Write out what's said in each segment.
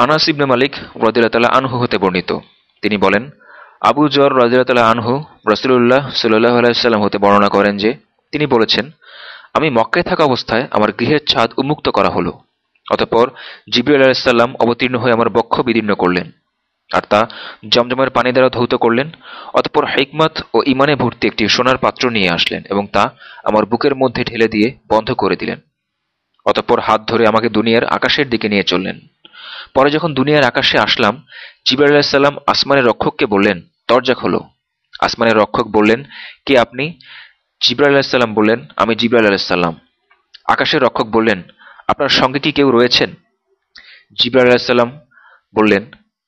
আনাস ইবনে মালিক রদিল্লা আনহু হতে বর্ণিত। তিনি বলেন, আবু জর রদিল্লা আনহু রসুল্লাহ সাল্লাহ আলাইসাল্লাম হতে বর্ণনা করেন যে, তিনি বলেছেন, আমি মক্কায় থাকা অবস্থায় আমার গৃহের ছাদ উন্মুক্ত করা হলো। অতঃপর জিবরুল আলাহিসাল্লাম অবতীর্ণ হয়ে আমার বক্ষ বিদীর্ণ করলেন। আর তা জমজমের পানি দ্বারা ধৌত করলেন। অতঃপর হেকমত ও ইমানে ভর্তি একটি সোনার পাত্র নিয়ে আসলেন এবং তা আমার বুকের মধ্যে ঢেলে দিয়ে বন্ধ করে দিলেন। অতঃপর হাত ধরে আমাকে দুনিয়ার আকাশের দিকে নিয়ে চললেন। পরে যখন দুনিয়ার আকাশে আসলাম জিবর আলাহিসাল্লাম আসমানের রক্ষককে বললেন, দরজা খোলো। আসমানের রক্ষক বললেন, কে আপনি? জিব্রাইল আলাহিসাল্লাম বললেন, আমি জিব্রাইল আলাহিসাল্লাম আকাশের রক্ষক বললেন, আপনার সঙ্গে কি কেউ রয়েছেন? জিব্রাইল আলাহিসাল্লাম বললেন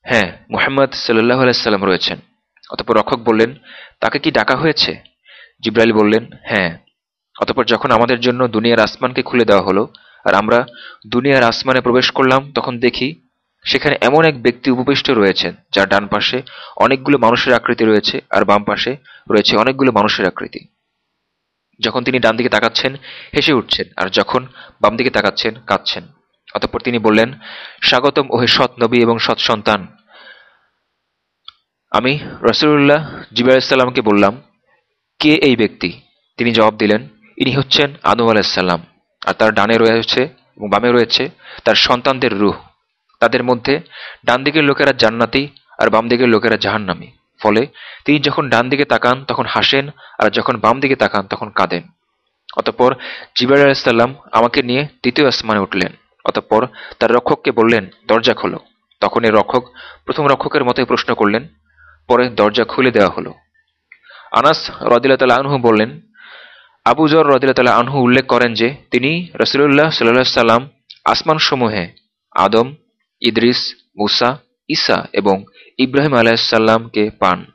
হ্যাঁ মোহাম্মদ সাল্লাহ আলাইসাল্লাম রয়েছেন। অতপর রক্ষক বললেন, তাকে কি ডাকা হয়েছে? জিব্রাইল বললেন হ্যাঁ। অতপর যখন আমাদের জন্য দুনিয়ার আসমানকে খুলে দেওয়া হলো আর আমরা দুনিয়ার আসমানে প্রবেশ করলাম, তখন দেখি সেখানে এমন এক ব্যক্তি উপবিষ্ট রয়েছেন যার ডান পাশে অনেকগুলো মানুষের আকৃতি রয়েছে আর বাম পাশে রয়েছে অনেকগুলো মানুষের আকৃতি। যখন তিনি ডান দিকে তাকাচ্ছেন, হেসে উঠছেন, আর যখন বাম দিকে তাকাচ্ছেন, কাঁদছেন। অতঃপর তিনি বললেন, স্বাগতম ওহে সৎ নবী এবং সৎ সন্তান। আমি রসুল্লাহ জিবাইসাল্লামকে বললাম, কে এই ব্যক্তি? তিনি জবাব দিলেন, ইনি হচ্ছেন আদম আলাহিসাল্লাম আর তার ডানে রয়েছে এবং বামে রয়েছে তার সন্তানদের রুহ। তাদের মধ্যে ডান দিকের লোকেরা জান্নাতি আর বাম দিকের লোকেরা জাহান্নামী। ফলে তিনি যখন ডান দিকে তাকান, তখন হাসেন, আর যখন বাম দিকে তাকান, তখন কাঁদেন। অতঃপর জিবাই আলাইসাল্লাম আমাকে নিয়ে দ্বিতীয় আসমানে উঠলেন। অতঃপর তার রক্ষককে বললেন, দরজা খোলো। তখন এ রক্ষক প্রথম রক্ষকের মতোই প্রশ্ন করলেন, পরে দরজা খুলে দেওয়া হলো। আনাস রদিল্লা আনহু বললেন আবু জর রদিল্লা আনহু উল্লেখ করেন যে, তিনি রসুল্লাহ সাল্লাহ সাল্লাম আসমান সমূহে আদম, ইদ্রিস, মুসা, ঈসা এবং ইব্রাহিম আলাহিসাল্লামকে পান।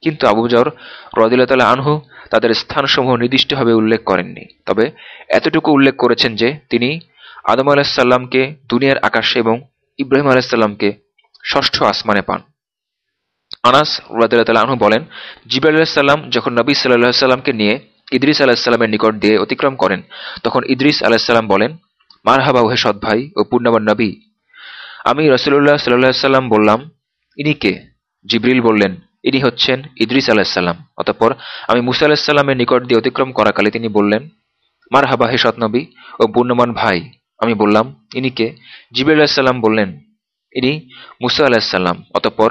কিন্তু আবু জর রদিল্লা আনহু তাদের স্থানসমূহ নির্দিষ্টভাবে উল্লেখ করেননি। তবে এতটুকু উল্লেখ করেছেন যে, তিনি আদম আলাহিসাল্লামকে দুনিয়ার আকাশে এবং ইব্রাহিম আলাহিসাল্লামকে ষষ্ঠ আসমানে পান। আনাস রাদিল্লাহ আনহু বলেন জিবাল আলাহিসাল্লাম যখন নবী সাল্লাহ সাল্লামকে নিয়ে ইদ্রিস আলাহিসাল্লামের নিকট দিয়ে অতিক্রম করেন। তখন ইদ্রিস আলাহিসাল্লাম বলেন মার হাবা ওহে সৎ ভাই ও পূর্ণবান নবী, আমি রসুল্লাহ সাল্লাহ সাল্লাম বললাম, ইনি কে? জিবরিল বললেন, ইনি হচ্ছেন ইদ্রিস আলাহিসাল্লাম অতঃপর আমি মুসা আলাহিসাল্লামের নিকট দিয়ে অতিক্রম করাকালে তিনি বললেন মার হাবা হে সৎনবী ও পূর্ণমান ভাই। আমি বললাম, ইনি কে? জিবরিল আলাহিসাল্লাম বললেন, ইনি মুসা আলাহিসাল্লাম অতঃপর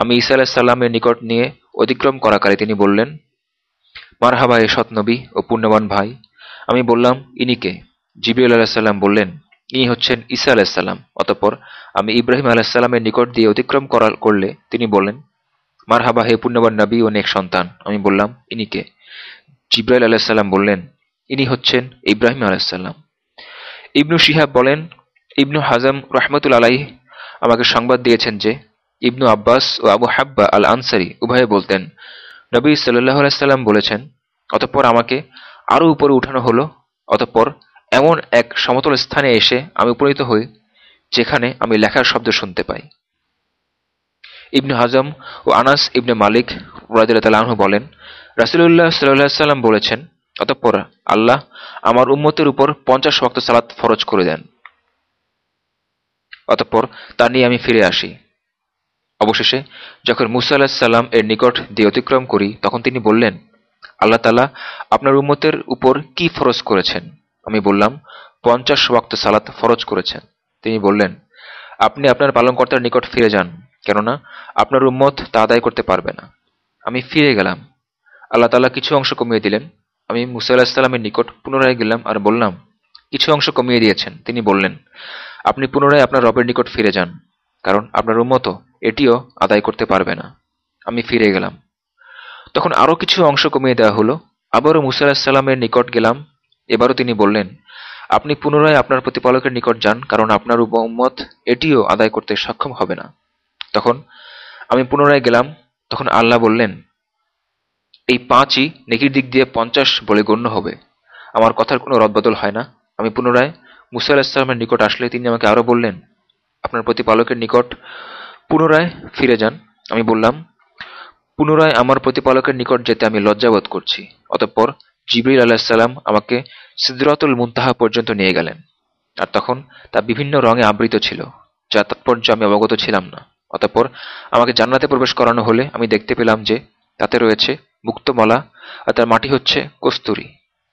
আমি ঈসা আলাহিসাল্লামের নিকট নিয়ে অতিক্রম করাকালে তিনি বললেন মার হাবা হে সৎনবী ও পূর্ণবান ভাই। আমি বললাম, ইনি কে? জিবরিল আলাহিসাল্লাম বললেন, ইনি হচ্ছেন ঈসা আলাহিসাল্লাম অতঃপর আমি ইব্রাহিম আলাহিসাল্লামের নিকট দিয়ে অতিক্রম করা করলে তিনি বললেন মার হাবা হে পুণ্যবান নবী ও নেক সন্তান। আমি বললাম, ইনি কে? জিব্রাইল আলাহিসাল্লাম বললেন, ইনি হচ্ছেন ইব্রাহিম আলাহিসাল্লাম ইবনু শিহাব বলেন, ইবনু হাজম রহমতুল আলাই আমাকে সংবাদ দিয়েছেন যে, ইবনু আব্বাস ও আবু হাব্বা আল আনসারি উভয়ে বলতেন নবী সাল্লাহ আলাইসাল্লাম বলেছেন, অতঃপর আমাকে আরও উপরে উঠানো হলো, অতঃপর এমন এক সমতল স্থানে এসে আমি উপনীত হই, যেখানে আমি লেখার শব্দ শুনতে পাই। ইবনু হাজম ও আনাস ইবনে মালিক রাজিল্লাহ বলেন, রাসুলুল্লাহ সাল্লাহ সাল্লাম বলেছেন, অতঃপর আল্লাহ আমার উম্মতের উপর পঞ্চাশ ওয়াক্ত সালাত ফরজ করে দেন। অতঃপর তা নিয়ে আমি ফিরে আসি। অবশেষে যখন মুসা আল্লাহ সাল্লাম এর নিকট দিয়ে অতিক্রম করি, তখন তিনি বললেন, আল্লাহ তালা আপনার উম্মতের উপর কি ফরজ করেছেন? আমি বললাম, পঞ্চাশ ওয়াক্ত সালাত ফরজ করেছেন। তিনি বললেন, আপনি আপনার পালনকর্তার নিকট ফিরে যান, কেননা আপনার উম্মত তা আদায় করতে পারবে না। আমি ফিরে গেলাম। আল্লাহ তালা কিছু অংশ কমিয়ে দিলেন। আমি মুসা আলাহিসাল্লামের নিকট পুনরায় গেলাম আর বললাম, কিছু অংশ কমিয়ে দিয়েছেন। তিনি বললেন, আপনি পুনরায় আপনার রবের নিকট ফিরে যান। কারণ আপনার উম্মত এটিও আদায় করতে পারবে না। আমি ফিরে গেলাম। তখন আরও কিছু অংশ কমিয়ে দেওয়া হলো। আবারও মুসা আলাহিসাল্লামের নিকট গেলাম। এবারও তিনি বললেন, আপনি পুনরায় আপনার প্রতিপালকের নিকট যান, কারণ আপনার উম্মত এটিও আদায় করতে সক্ষম হবে না। তখন আমি পুনরায় গেলাম। তখন আল্লাহ বললেন, এই পাঁচই নেকির দিক দিয়ে পঞ্চাশ বলে গণ্য হবে। আমার কথার কোনো রদবদল হয় না। আমি পুনরায় মুসা আলাহিসাল্লামের নিকট আসলে তিনি আমাকে আরও বললেন আপনার প্রতিপালকের নিকট পুনরায় ফিরে যান। আমি বললাম, পুনরায় আমার প্রতিপালকের নিকট যেতে আমি লজ্জাবোধ করছি। অতঃপর জিবরিল আলাহিসাল্লাম আমাকে সিদ্রাতুল মুন্তাহা পর্যন্ত নিয়ে গেলেন। আর তখন তা বিভিন্ন রঙে আবৃত ছিল, যা তাৎপর্য আমি অবগত ছিলাম না। অতঃপর আমাকে জান্নাতে প্রবেশ করানো হলে আমি দেখতে পেলাম যে তাতে রয়েছে মুক্তমলা আর তার মাটি হচ্ছে কস্তুরী।